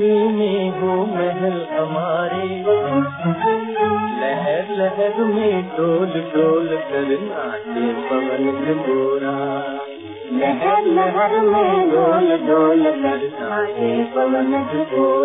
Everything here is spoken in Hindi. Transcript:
गली हो महल हमारे। लहर लहर में डोल डोल कर नाचे पवन चकोरा लहर लहर में डोल डोल कर नाचे पवन चकोरा